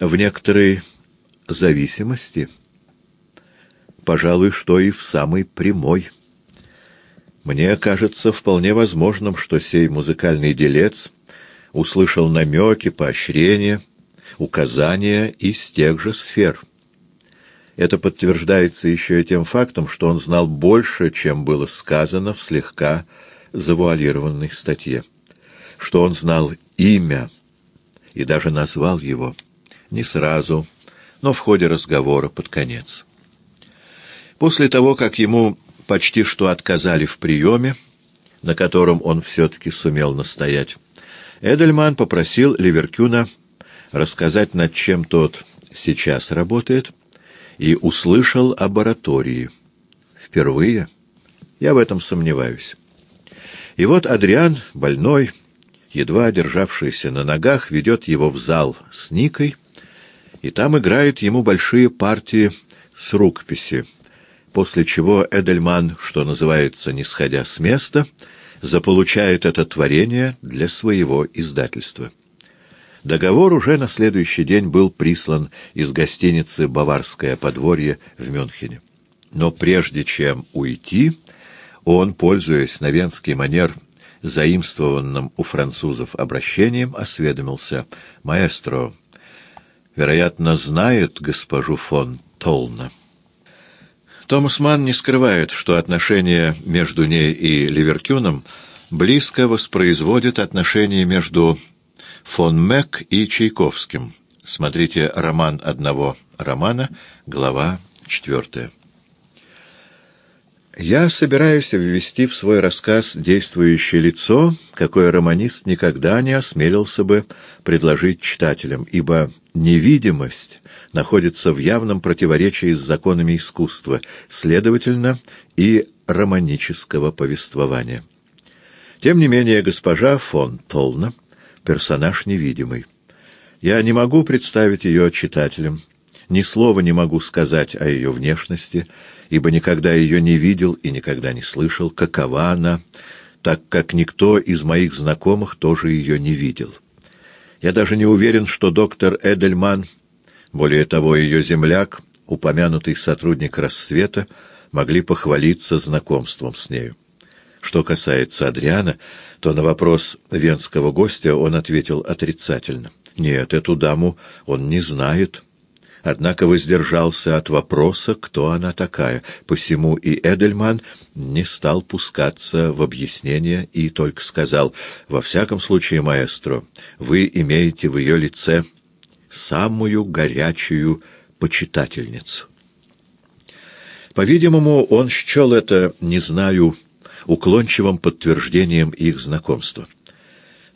в некоторой зависимости, пожалуй, что и в самой прямой. Мне кажется вполне возможным, что сей музыкальный делец услышал намеки, поощрения, указания из тех же сфер. Это подтверждается еще и тем фактом, что он знал больше, чем было сказано в слегка завуалированной статье, что он знал имя и даже назвал его не сразу, но в ходе разговора под конец. После того, как ему почти что отказали в приеме, на котором он все-таки сумел настоять, Эдельман попросил Ливеркюна рассказать, над чем тот сейчас работает, и услышал об оратории. Впервые? Я в этом сомневаюсь. И вот Адриан, больной, едва державшийся на ногах, ведет его в зал с Никой, и там играет ему большие партии с рукописи, после чего Эдельман, что называется, не сходя с места, заполучает это творение для своего издательства. Договор уже на следующий день был прислан из гостиницы «Баварское подворье» в Мюнхене. Но прежде чем уйти, он, пользуясь на венский манер, заимствованным у французов обращением, осведомился. «Маэстро, вероятно, знает госпожу фон Толна?» Томас Манн не скрывает, что отношения между ней и Ливеркюном близко воспроизводят отношения между фон Мек и Чайковским. Смотрите роман одного романа, глава четвертая. Я собираюсь ввести в свой рассказ действующее лицо, какое романист никогда не осмелился бы предложить читателям, ибо невидимость находится в явном противоречии с законами искусства, следовательно, и романического повествования. Тем не менее, госпожа фон Толна — персонаж невидимый. Я не могу представить ее читателям, ни слова не могу сказать о ее внешности, ибо никогда ее не видел и никогда не слышал, какова она, так как никто из моих знакомых тоже ее не видел. Я даже не уверен, что доктор Эдельман, более того, ее земляк, упомянутый сотрудник «Рассвета», могли похвалиться знакомством с нею. Что касается Адриана, то на вопрос венского гостя он ответил отрицательно. Нет, эту даму он не знает. Однако воздержался от вопроса, кто она такая. Посему и Эдельман не стал пускаться в объяснение и только сказал, «Во всяком случае, маэстро, вы имеете в ее лице самую горячую почитательницу». По-видимому, он счел это, не знаю, уклончивым подтверждением их знакомства.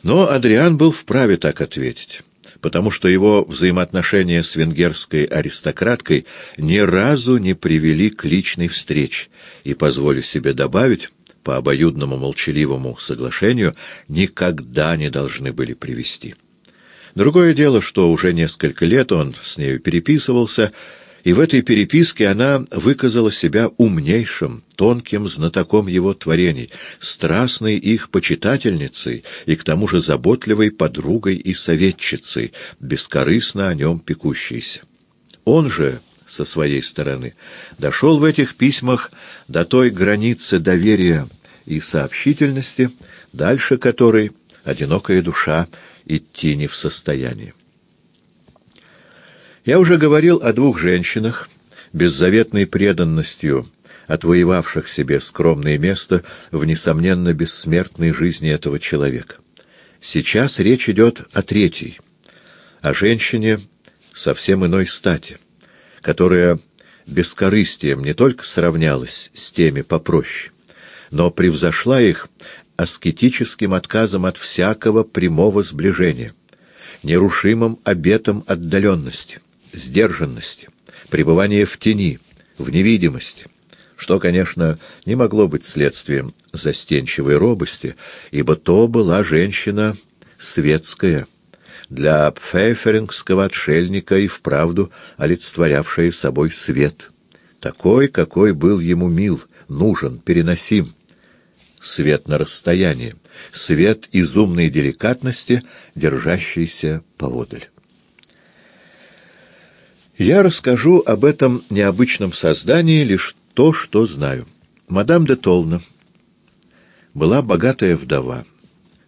Но Адриан был вправе так ответить, потому что его взаимоотношения с венгерской аристократкой ни разу не привели к личной встрече, и, позволю себе добавить, по обоюдному молчаливому соглашению, никогда не должны были привести. Другое дело, что уже несколько лет он с нею переписывался, и в этой переписке она выказала себя умнейшим, тонким знатоком его творений, страстной их почитательницей и к тому же заботливой подругой и советчицей, бескорыстно о нем пекущейся. Он же, со своей стороны, дошел в этих письмах до той границы доверия и сообщительности, дальше которой одинокая душа идти не в состоянии. Я уже говорил о двух женщинах, беззаветной преданностью отвоевавших себе скромное место в несомненно бессмертной жизни этого человека. Сейчас речь идет о третьей, о женщине совсем иной стати, которая бескорыстием не только сравнялась с теми попроще, но превзошла их аскетическим отказом от всякого прямого сближения, нерушимым обетом отдаленности сдержанности, пребывания в тени, в невидимости, что, конечно, не могло быть следствием застенчивой робости, ибо то была женщина светская, для пфейферингского отшельника и вправду олицетворявшая собой свет, такой, какой был ему мил, нужен, переносим, свет на расстоянии, свет изумной деликатности, держащийся поодаль. Я расскажу об этом необычном создании лишь то, что знаю. Мадам де Толна была богатая вдова.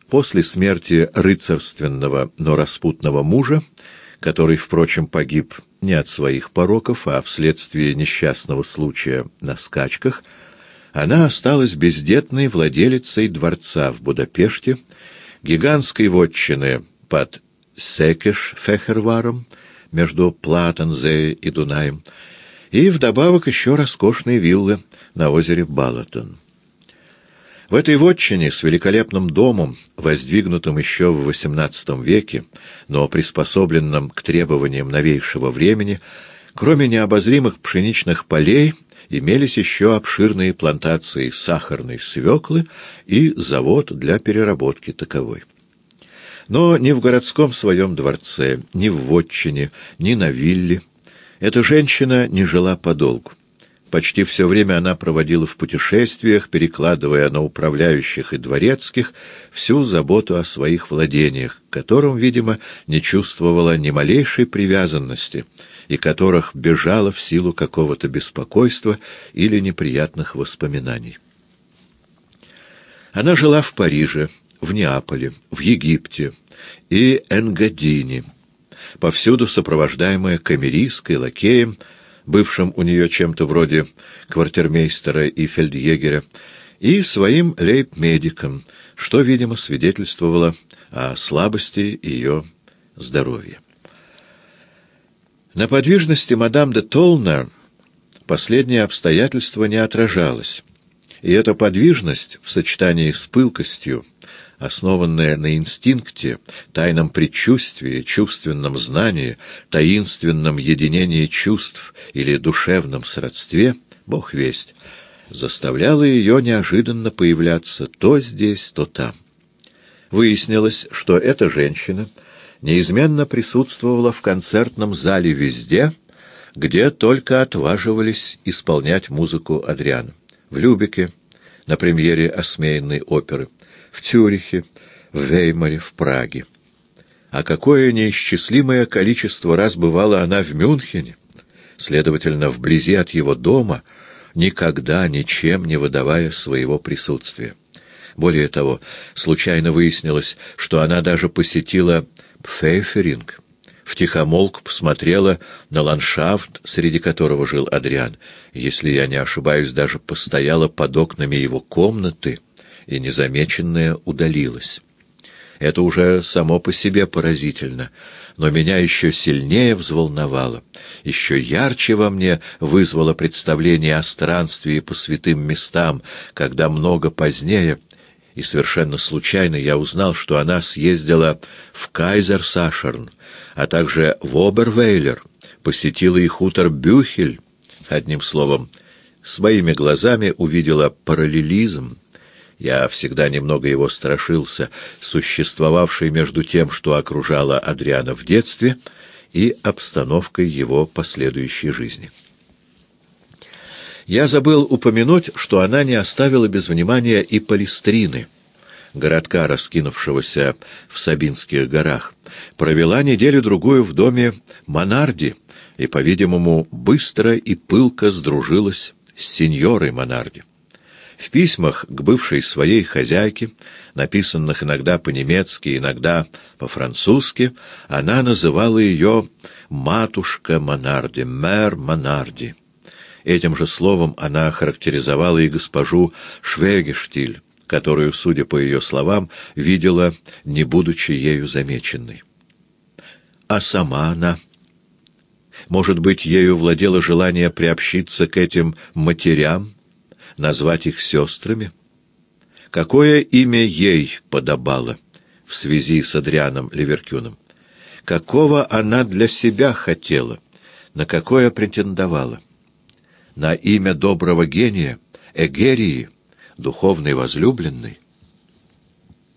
После смерти рыцарственного, но распутного мужа, который, впрочем, погиб не от своих пороков, а вследствие несчастного случая на скачках, она осталась бездетной владелицей дворца в Будапеште, гигантской вотчины под Секеш-Фехерваром, между Платензее и Дунаем, и вдобавок еще роскошные виллы на озере Балатон. В этой вотчине с великолепным домом, воздвигнутым еще в XVIII веке, но приспособленным к требованиям новейшего времени, кроме необозримых пшеничных полей, имелись еще обширные плантации сахарной свеклы и завод для переработки таковой. Но ни в городском своем дворце, ни в вотчине, ни на вилле эта женщина не жила подолгу. Почти все время она проводила в путешествиях, перекладывая на управляющих и дворецких всю заботу о своих владениях, к которым, видимо, не чувствовала ни малейшей привязанности и которых бежала в силу какого-то беспокойства или неприятных воспоминаний. Она жила в Париже, в Неаполе, в Египте и Энгадине, повсюду сопровождаемая камеристкой, лакеем, бывшим у нее чем-то вроде квартирмейстера и фельдъегеря, и своим лейб-медиком, что, видимо, свидетельствовало о слабости ее здоровья. На подвижности мадам де Толна последнее обстоятельство не отражалось, и эта подвижность в сочетании с пылкостью, основанная на инстинкте, тайном предчувствии, чувственном знании, таинственном единении чувств или душевном сродстве, бог весть, заставляла ее неожиданно появляться то здесь, то там. Выяснилось, что эта женщина неизменно присутствовала в концертном зале везде, где только отваживались исполнять музыку Адриана. В Любике, на премьере осмеянной оперы, в Цюрихе, в Веймаре, в Праге. А какое неисчислимое количество раз бывала она в Мюнхене, следовательно, вблизи от его дома, никогда ничем не выдавая своего присутствия. Более того, случайно выяснилось, что она даже посетила Пфейферинг, втихомолк посмотрела на ландшафт, среди которого жил Адриан, если я не ошибаюсь, даже постояла под окнами его комнаты — и незамеченная удалилась. Это уже само по себе поразительно, но меня еще сильнее взволновало, еще ярче во мне вызвало представление о странстве по святым местам, когда много позднее и совершенно случайно я узнал, что она съездила в Кайзер-Сашерн, а также в Обервейлер, посетила и хутор Бюхель, одним словом, своими глазами увидела параллелизм, я всегда немного его страшился, существовавший между тем, что окружало Адриана в детстве, и обстановкой его последующей жизни. Я забыл упомянуть, что она не оставила без внимания и Палестрины, городка, раскинувшегося в Сабинских горах, провела неделю-другую в доме Монарди и, по-видимому, быстро и пылко сдружилась с сеньорой Монарди. В письмах к бывшей своей хозяйке, написанных иногда по-немецки, иногда по-французски, она называла ее «матушка Монарди», «мэр Монарди». Этим же словом она характеризовала и госпожу Швегештиль, которую, судя по ее словам, видела, не будучи ею замеченной. А сама она... Может быть, ею владело желание приобщиться к этим матерям, назвать их сестрами? Какое имя ей подобало в связи с Адрианом Ливеркюном? Какого она для себя хотела, на какое претендовала? На имя доброго гения, Эгерии, духовной возлюбленной?